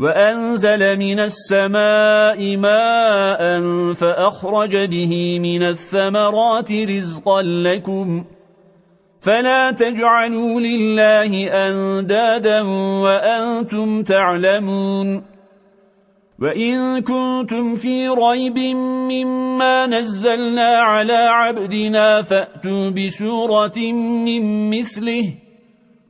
وأنزل من السماء ماء فأخرج به من الثمرات رزقا لكم فلا تجعلوا لله أندادا وأنتم تعلمون وإن كنتم في ريب مما نزلنا على عبدنا فأتوا بسورة من مثله